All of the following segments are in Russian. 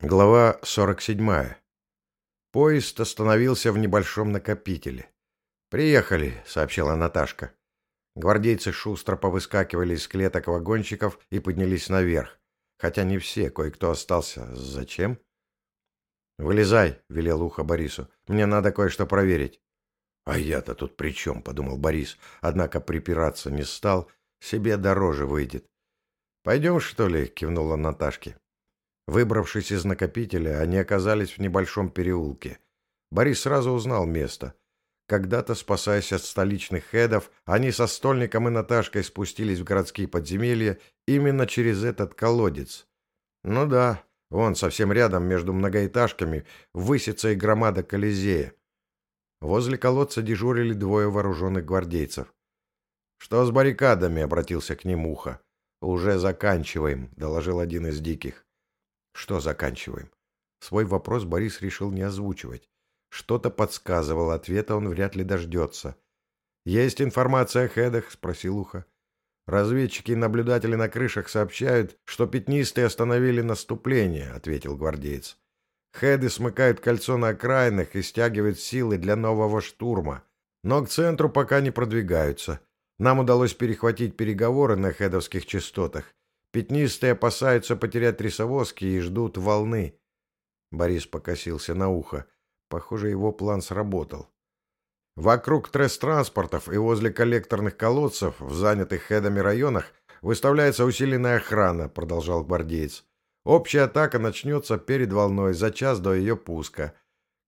Глава 47. Поезд остановился в небольшом накопителе. «Приехали», — сообщила Наташка. Гвардейцы шустро повыскакивали из клеток вагончиков и поднялись наверх. Хотя не все, кое-кто остался. Зачем? «Вылезай», — велел ухо Борису. «Мне надо кое-что проверить». «А я-то тут при чем?» — подумал Борис. Однако припираться не стал. Себе дороже выйдет. «Пойдем, что ли?» — кивнула Наташке. Выбравшись из накопителя, они оказались в небольшом переулке. Борис сразу узнал место. Когда-то, спасаясь от столичных хедов, они со Стольником и Наташкой спустились в городские подземелья именно через этот колодец. Ну да, вон совсем рядом между многоэтажками высится и громада Колизея. Возле колодца дежурили двое вооруженных гвардейцев. «Что с баррикадами?» — обратился к ним ухо. «Уже заканчиваем», — доложил один из диких. Что заканчиваем? Свой вопрос Борис решил не озвучивать. Что-то подсказывало, ответа он вряд ли дождется. «Есть информация о хедах?» — спросил Уха. «Разведчики и наблюдатели на крышах сообщают, что пятнистые остановили наступление», — ответил гвардеец. «Хеды смыкают кольцо на окраинах и стягивают силы для нового штурма. Но к центру пока не продвигаются. Нам удалось перехватить переговоры на хедовских частотах. Пятнистые опасаются потерять трясовозки и ждут волны. Борис покосился на ухо. Похоже, его план сработал. Вокруг тресс-транспортов и возле коллекторных колодцев в занятых хедами районах выставляется усиленная охрана, продолжал гвардеец. Общая атака начнется перед волной за час до ее пуска.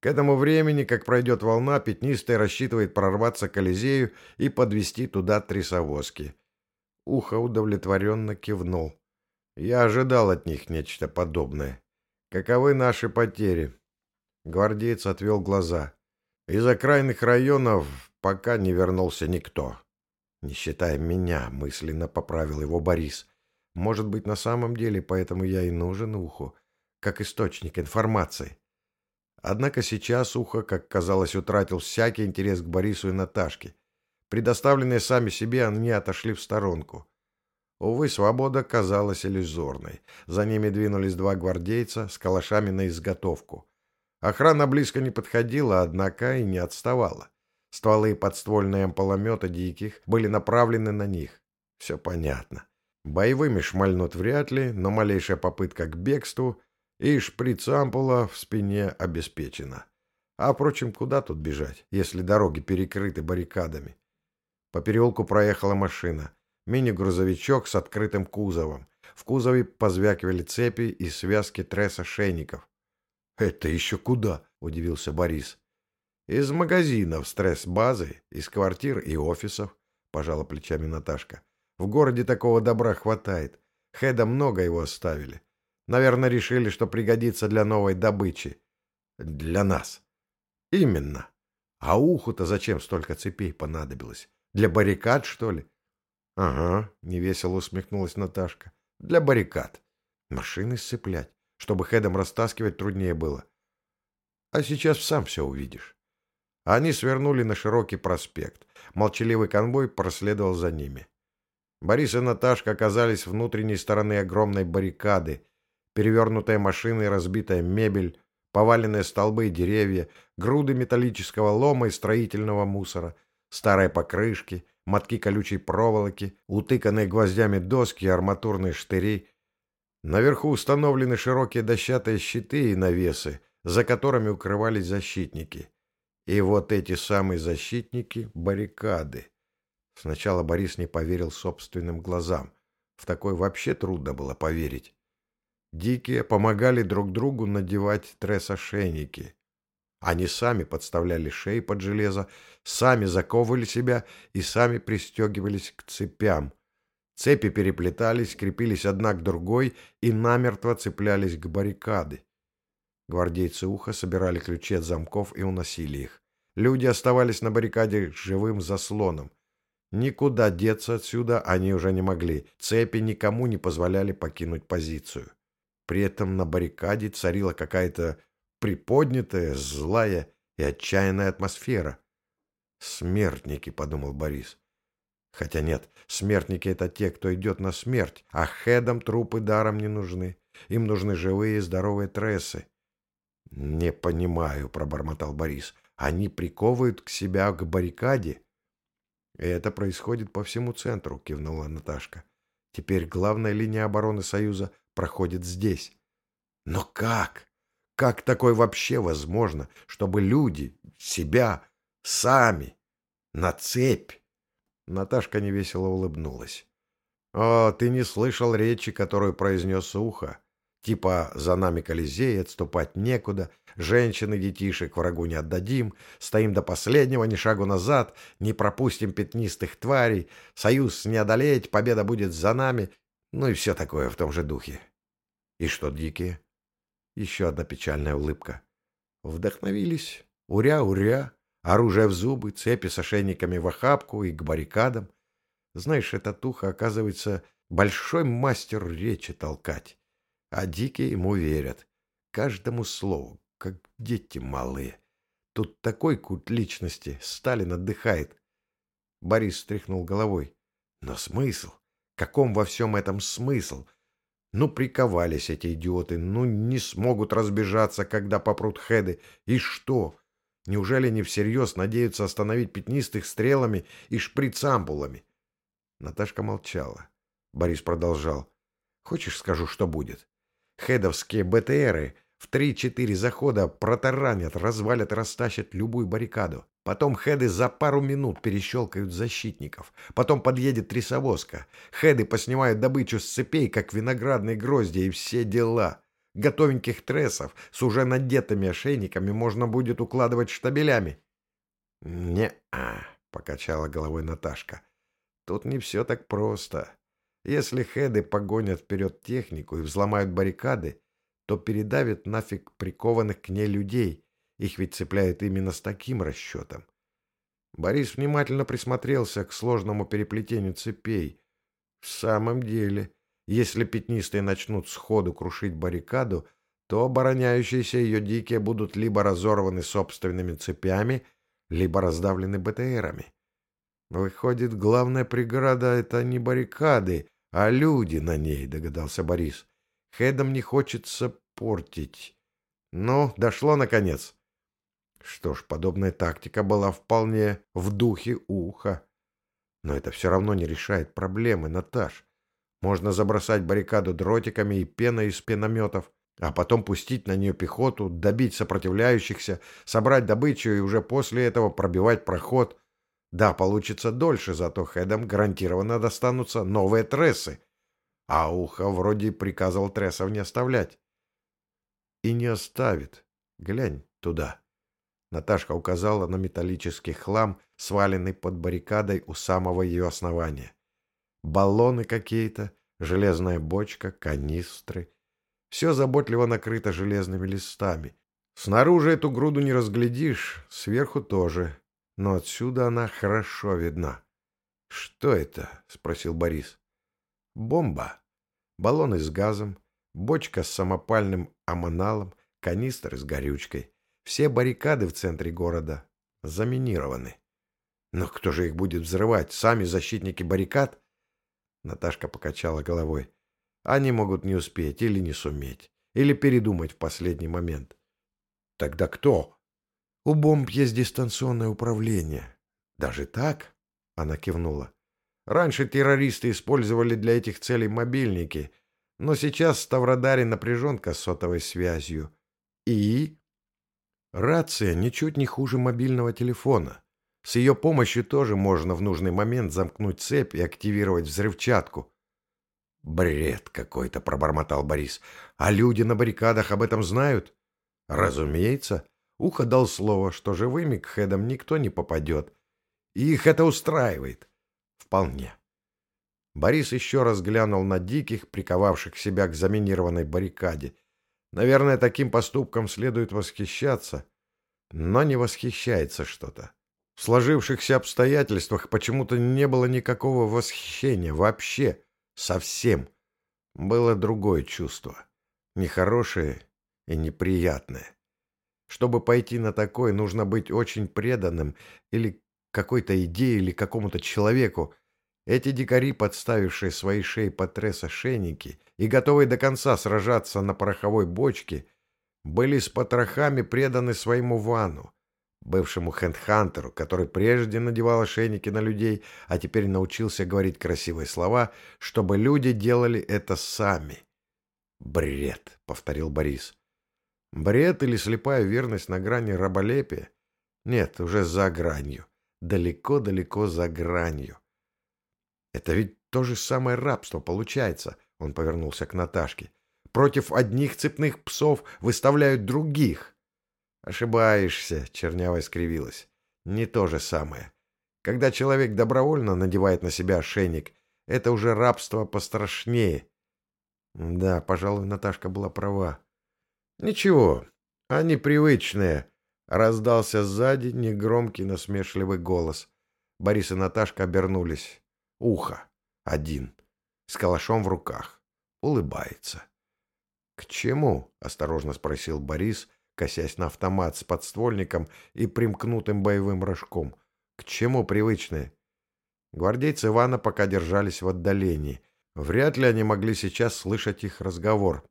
К этому времени, как пройдет волна, Пятнистый рассчитывает прорваться к Колизею и подвести туда трясовозки. Ухо удовлетворенно кивнул. Я ожидал от них нечто подобное. Каковы наши потери? Гвардеец отвел глаза. Из окраинных районов пока не вернулся никто. Не считая меня, мысленно поправил его Борис. Может быть, на самом деле, поэтому я и нужен уху, как источник информации. Однако сейчас ухо, как казалось, утратил всякий интерес к Борису и Наташке. Предоставленные сами себе, они отошли в сторонку. Увы, свобода казалась иллюзорной. За ними двинулись два гвардейца с калашами на изготовку. Охрана близко не подходила, однако и не отставала. Стволы и подствольные ампулометы диких были направлены на них. Все понятно. Боевыми шмальнут вряд ли, но малейшая попытка к бегству и шприц-ампула в спине обеспечена. А, впрочем, куда тут бежать, если дороги перекрыты баррикадами? По переулку проехала машина. Мини-грузовичок с открытым кузовом. В кузове позвякивали цепи и связки тресса-шейников. «Это еще куда?» — удивился Борис. «Из магазинов стресс-базы, из квартир и офисов», — пожала плечами Наташка. «В городе такого добра хватает. Хеда много его оставили. Наверное, решили, что пригодится для новой добычи. Для нас». «Именно. А уху-то зачем столько цепей понадобилось? Для баррикад, что ли? — Ага, — невесело усмехнулась Наташка. — Для баррикад. Машины сцеплять, чтобы хедом растаскивать труднее было. А сейчас сам все увидишь. Они свернули на широкий проспект. Молчаливый конвой проследовал за ними. Борис и Наташка оказались внутренней стороны огромной баррикады. Перевернутая машина и разбитая мебель, поваленные столбы и деревья, груды металлического лома и строительного мусора — Старые покрышки, мотки колючей проволоки, утыканные гвоздями доски и арматурные штыри. Наверху установлены широкие дощатые щиты и навесы, за которыми укрывались защитники. И вот эти самые защитники — баррикады. Сначала Борис не поверил собственным глазам. В такое вообще трудно было поверить. Дикие помогали друг другу надевать тресс-ошейники. Они сами подставляли шеи под железо, сами заковывали себя и сами пристегивались к цепям. Цепи переплетались, крепились одна к другой и намертво цеплялись к баррикады. Гвардейцы уха собирали ключи от замков и уносили их. Люди оставались на баррикаде живым заслоном. Никуда деться отсюда они уже не могли. Цепи никому не позволяли покинуть позицию. При этом на баррикаде царила какая-то приподнятая, злая и отчаянная атмосфера. «Смертники», — подумал Борис. Хотя нет, смертники — это те, кто идет на смерть, а хедам трупы даром не нужны. Им нужны живые, здоровые трессы. «Не понимаю», — пробормотал Борис. «Они приковывают к себя к баррикаде?» «И это происходит по всему центру», — кивнула Наташка. «Теперь главная линия обороны Союза проходит здесь». «Но как? Как такое вообще возможно, чтобы люди себя сами на цепь?» Наташка невесело улыбнулась. «О, ты не слышал речи, которую произнес Ухо. Типа «за нами Колизей, отступать некуда», «женщины, детишек врагу не отдадим», «стоим до последнего, ни шагу назад», «не пропустим пятнистых тварей», «союз не одолеть, победа будет за нами», ну и все такое в том же духе. И что, дикие? Еще одна печальная улыбка. Вдохновились. Уря-уря. Оружие в зубы, цепи с ошейниками в охапку и к баррикадам. Знаешь, эта туха, оказывается, большой мастер речи толкать. А дикие ему верят. Каждому слову, как дети малые. Тут такой культ личности. Сталин отдыхает. Борис стряхнул головой. Но смысл? Каком во всем этом смысл? Ну, приковались эти идиоты. Ну, не смогут разбежаться, когда попрут хеды. И что? Неужели они всерьез надеются остановить пятнистых стрелами и шприц-ампулами? Наташка молчала. Борис продолжал. «Хочешь, скажу, что будет? Хедовские БТРы в три-четыре захода протаранят, развалят растащат любую баррикаду. Потом хеды за пару минут перещелкают защитников. Потом подъедет трясовозка. Хеды поснимают добычу с цепей, как виноградные грозди, и все дела. Готовеньких трессов с уже надетыми ошейниками можно будет укладывать штабелями. «Не-а», — покачала головой Наташка. «Тут не все так просто. Если хеды погонят вперед технику и взломают баррикады, то передавят нафиг прикованных к ней людей. Их ведь цепляют именно с таким расчетом». Борис внимательно присмотрелся к сложному переплетению цепей. «В самом деле...» Если пятнистые начнут сходу крушить баррикаду, то обороняющиеся ее дикие будут либо разорваны собственными цепями, либо раздавлены БТРами. Выходит, главная преграда — это не баррикады, а люди на ней, догадался Борис. Хедом не хочется портить. Ну, дошло наконец. Что ж, подобная тактика была вполне в духе уха. Но это все равно не решает проблемы, Наташ. Можно забросать баррикаду дротиками и пеной из пенометов, а потом пустить на нее пехоту, добить сопротивляющихся, собрать добычу и уже после этого пробивать проход. Да, получится дольше, зато хедам гарантированно достанутся новые трессы. А ухо вроде приказывал трессов не оставлять. И не оставит. Глянь туда. Наташка указала на металлический хлам, сваленный под баррикадой у самого ее основания баллоны какие-то, железная бочка, канистры. Все заботливо накрыто железными листами. Снаружи эту груду не разглядишь, сверху тоже, но отсюда она хорошо видна. — Что это? — спросил Борис. — Бомба. Баллоны с газом, бочка с самопальным аманалом, канистры с горючкой. Все баррикады в центре города заминированы. Но кто же их будет взрывать? Сами защитники баррикад? Наташка покачала головой. Они могут не успеть или не суметь, или передумать в последний момент. Тогда кто? У бомб есть дистанционное управление. Даже так? Она кивнула. Раньше террористы использовали для этих целей мобильники, но сейчас в Ставродаре напряженка с сотовой связью. И? Рация ничуть не хуже мобильного телефона. С ее помощью тоже можно в нужный момент замкнуть цепь и активировать взрывчатку. «Бред какой-то», — пробормотал Борис. «А люди на баррикадах об этом знают?» «Разумеется. Ухо дал слово, что живыми к хедам никто не попадет. И их это устраивает». «Вполне». Борис еще раз глянул на диких, приковавших себя к заминированной баррикаде. Наверное, таким поступком следует восхищаться, но не восхищается что-то. В сложившихся обстоятельствах почему-то не было никакого восхищения вообще, совсем. Было другое чувство, нехорошее и неприятное. Чтобы пойти на такое, нужно быть очень преданным или какой-то идее или какому-то человеку. Эти дикари, подставившие свои шеи под тресс ошейники и готовые до конца сражаться на пороховой бочке, были с потрохами преданы своему вану, бывшему хендхантеру, который прежде надевал ошейники на людей, а теперь научился говорить красивые слова, чтобы люди делали это сами. «Бред», — повторил Борис. «Бред или слепая верность на грани раболепия? Нет, уже за гранью. Далеко-далеко за гранью. Это ведь то же самое рабство получается, — он повернулся к Наташке. Против одних цепных псов выставляют других. Ошибаешься, чернявая скривилась. Не то же самое. Когда человек добровольно надевает на себя ошейник, это уже рабство пострашнее. Да, пожалуй, Наташка была права. Ничего, они привычные, раздался сзади негромкий насмешливый голос. Борис и Наташка обернулись. Ухо. Один. С калашом в руках. Улыбается. «К чему?» — осторожно спросил Борис, косясь на автомат с подствольником и примкнутым боевым рожком. «К чему привычные?» Гвардейцы Ивана пока держались в отдалении. Вряд ли они могли сейчас слышать их разговор.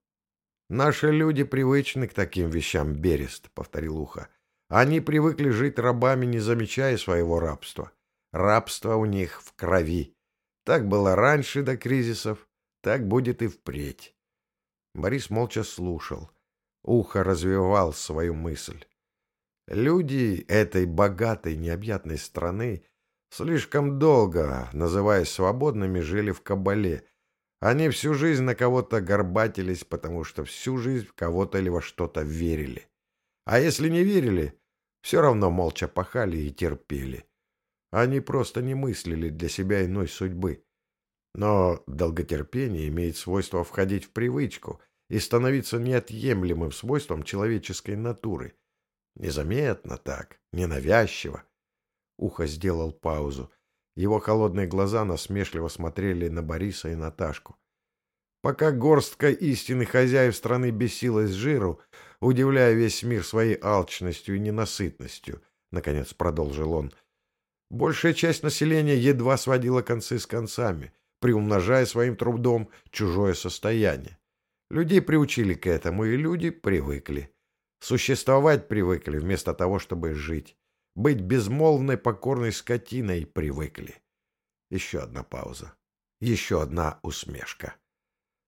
«Наши люди привычны к таким вещам, Берест», — повторил Ухо. «Они привыкли жить рабами, не замечая своего рабства. Рабство у них в крови. Так было раньше до кризисов, так будет и впредь. Борис молча слушал. Ухо развивал свою мысль. Люди этой богатой, необъятной страны слишком долго, называясь свободными, жили в кабале. Они всю жизнь на кого-то горбатились, потому что всю жизнь в кого-то или во что-то верили. А если не верили, все равно молча пахали и терпели. Они просто не мыслили для себя иной судьбы. Но долготерпение имеет свойство входить в привычку и становиться неотъемлемым свойством человеческой натуры. Незаметно так, ненавязчиво. Ухо сделал паузу. Его холодные глаза насмешливо смотрели на Бориса и Наташку. Пока горстка истинных хозяев страны бесилась жиру, удивляя весь мир своей алчностью и ненасытностью, наконец продолжил он, большая часть населения едва сводила концы с концами, приумножая своим трудом чужое состояние. Людей приучили к этому, и люди привыкли. Существовать привыкли вместо того, чтобы жить. Быть безмолвной покорной скотиной привыкли. Еще одна пауза. Еще одна усмешка.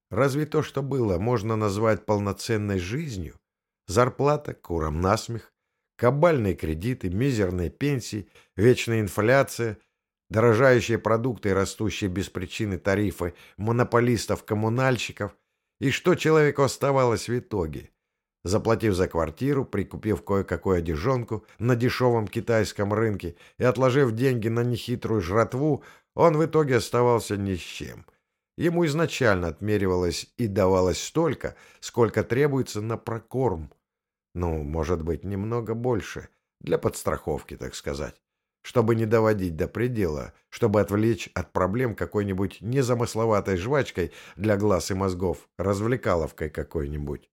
Разве то, что было, можно назвать полноценной жизнью? Зарплата, курам насмех, кабальные кредиты, мизерные пенсии, вечная инфляция — дорожающие продукты и растущие без причины тарифы монополистов-коммунальщиков, и что человеку оставалось в итоге? Заплатив за квартиру, прикупив кое-какую одежонку на дешевом китайском рынке и отложив деньги на нехитрую жратву, он в итоге оставался ни с чем. Ему изначально отмеривалось и давалось столько, сколько требуется на прокорм. Ну, может быть, немного больше, для подстраховки, так сказать чтобы не доводить до предела, чтобы отвлечь от проблем какой-нибудь незамысловатой жвачкой для глаз и мозгов, развлекаловкой какой-нибудь.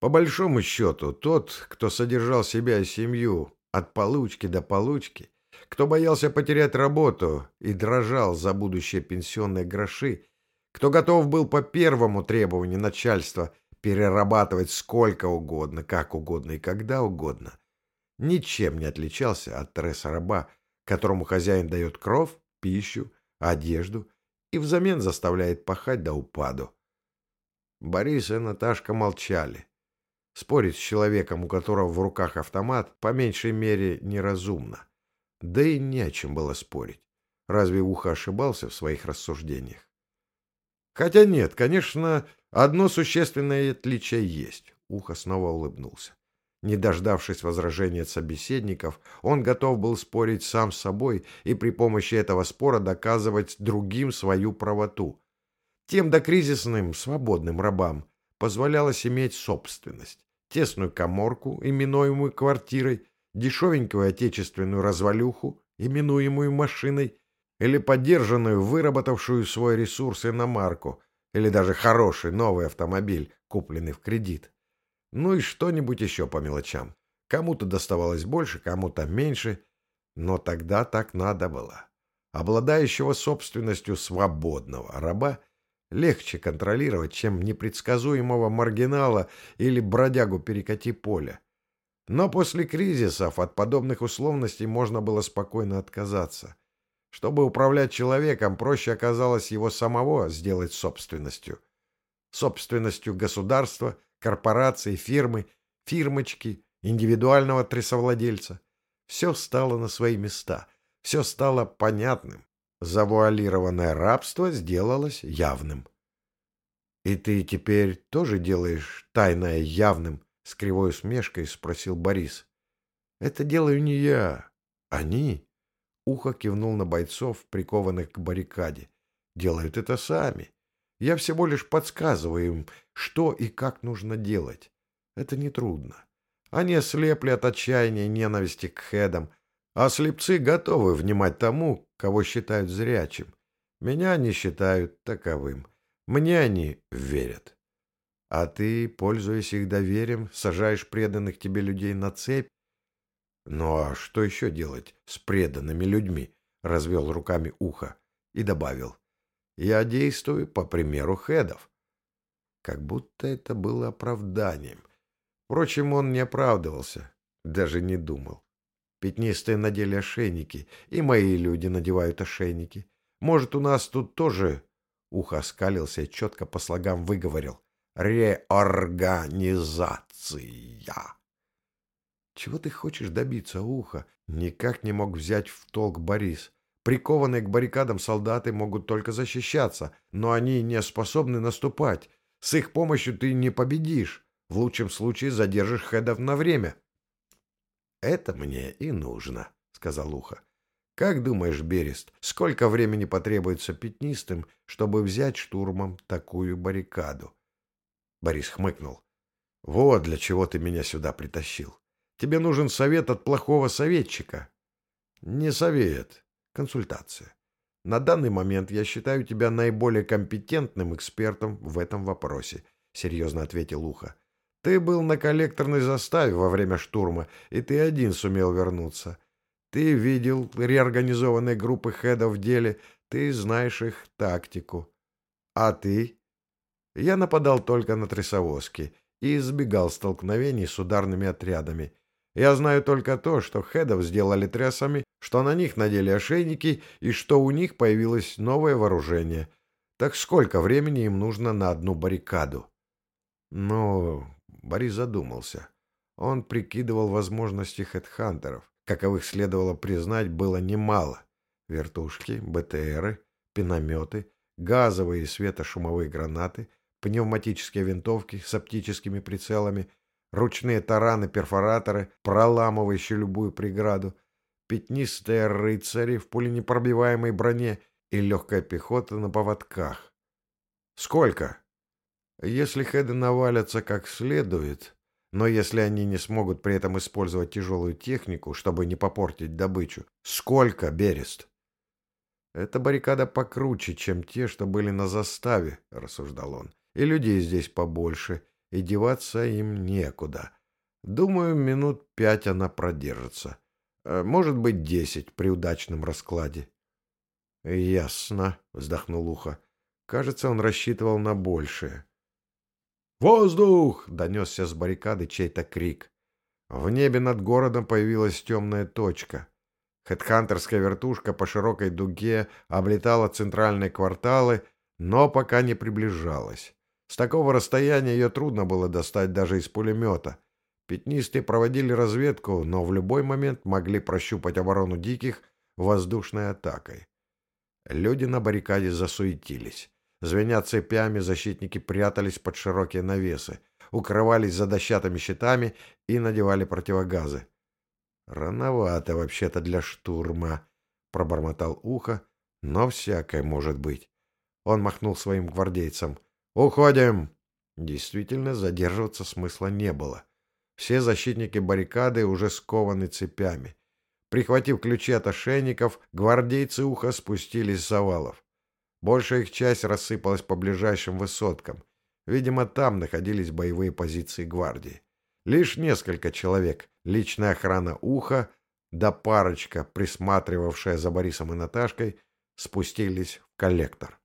По большому счету, тот, кто содержал себя и семью от получки до получки, кто боялся потерять работу и дрожал за будущее пенсионные гроши, кто готов был по первому требованию начальства перерабатывать сколько угодно, как угодно и когда угодно – ничем не отличался от Тресса-раба, которому хозяин дает кров, пищу, одежду и взамен заставляет пахать до упаду. Борис и Наташка молчали. Спорить с человеком, у которого в руках автомат, по меньшей мере неразумно. Да и не о чем было спорить. Разве Ухо ошибался в своих рассуждениях? Хотя нет, конечно, одно существенное отличие есть. Ухо снова улыбнулся. Не дождавшись возражения собеседников, он готов был спорить сам с собой и при помощи этого спора доказывать другим свою правоту. Тем докризисным свободным рабам позволялось иметь собственность, тесную коморку, именуемую квартирой, дешевенькую отечественную развалюху, именуемую машиной, или поддержанную, выработавшую свой ресурс иномарку, или даже хороший новый автомобиль, купленный в кредит. Ну и что-нибудь еще по мелочам. Кому-то доставалось больше, кому-то меньше. Но тогда так надо было. обладающего собственностью свободного раба, легче контролировать, чем непредсказуемого маргинала или бродягу перекати поля. Но после кризисов от подобных условностей можно было спокойно отказаться. Чтобы управлять человеком, проще оказалось его самого сделать собственностью. Собственностью государства, корпорации, фирмы, фирмочки, индивидуального трясовладельца. Все стало на свои места, все стало понятным. Завуалированное рабство сделалось явным. — И ты теперь тоже делаешь тайное явным? — с кривой усмешкой спросил Борис. — Это делаю не я. Они. Ухо кивнул на бойцов, прикованных к баррикаде. Делают это сами. Я всего лишь подсказываю им, что и как нужно делать. Это нетрудно. Они ослепли от отчаяния и ненависти к хедам, а слепцы готовы внимать тому, кого считают зрячим. Меня они считают таковым. Мне они верят. А ты, пользуясь их доверием, сажаешь преданных тебе людей на цепь, «Ну а что еще делать с преданными людьми?» — развел руками ухо и добавил. «Я действую по примеру хедов». Как будто это было оправданием. Впрочем, он не оправдывался, даже не думал. Пятнистые надели ошейники, и мои люди надевают ошейники. Может, у нас тут тоже...» Ухо оскалился и четко по слогам выговорил. «Реорганизация». Чего ты хочешь добиться, ухо? Никак не мог взять в толк Борис. Прикованные к баррикадам солдаты могут только защищаться, но они не способны наступать. С их помощью ты не победишь. В лучшем случае задержишь хедов на время. — Это мне и нужно, — сказал ухо. — Как думаешь, Берест, сколько времени потребуется пятнистым, чтобы взять штурмом такую баррикаду? Борис хмыкнул. — Вот для чего ты меня сюда притащил. Тебе нужен совет от плохого советчика. Не совет, консультация. На данный момент я считаю тебя наиболее компетентным экспертом в этом вопросе, серьезно ответил Уха. Ты был на коллекторной заставе во время штурма, и ты один сумел вернуться. Ты видел реорганизованные группы хедов в деле, ты знаешь их тактику. А ты? Я нападал только на трясовозки и избегал столкновений с ударными отрядами. Я знаю только то, что хедов сделали трясами, что на них надели ошейники и что у них появилось новое вооружение. Так сколько времени им нужно на одну баррикаду? Ну, Борис задумался. Он прикидывал возможности хедхантеров. Каковых следовало признать, было немало. Вертушки, БТРы, пинометы, газовые и светошумовые гранаты, пневматические винтовки с оптическими прицелами — ручные тараны-перфораторы, проламывающие любую преграду, пятнистые рыцари в пуленепробиваемой броне и легкая пехота на поводках. Сколько? Если хеды навалятся как следует, но если они не смогут при этом использовать тяжелую технику, чтобы не попортить добычу, сколько, Берест? Эта баррикада покруче, чем те, что были на заставе, рассуждал он, и людей здесь побольше, и деваться им некуда. Думаю, минут пять она продержится. Э, может быть, десять при удачном раскладе. — Ясно, — вздохнул Ухо. Кажется, он рассчитывал на большее. «Воздух!» — донесся с баррикады чей-то крик. В небе над городом появилась темная точка. Хедхантерская вертушка по широкой дуге облетала центральные кварталы, но пока не приближалась. С такого расстояния ее трудно было достать даже из пулемета. Пятнистые проводили разведку, но в любой момент могли прощупать оборону диких воздушной атакой. Люди на баррикаде засуетились. Звеня цепями, защитники прятались под широкие навесы, укрывались за дощатыми щитами и надевали противогазы. «Рановато вообще-то для штурма», — пробормотал ухо, — «но всякое может быть». Он махнул своим гвардейцам. «Уходим!» Действительно, задерживаться смысла не было. Все защитники баррикады уже скованы цепями. Прихватив ключи от ошейников, гвардейцы уха спустились с завалов. Большая их часть рассыпалась по ближайшим высоткам. Видимо, там находились боевые позиции гвардии. Лишь несколько человек, личная охрана уха, да парочка, присматривавшая за Борисом и Наташкой, спустились в коллектор.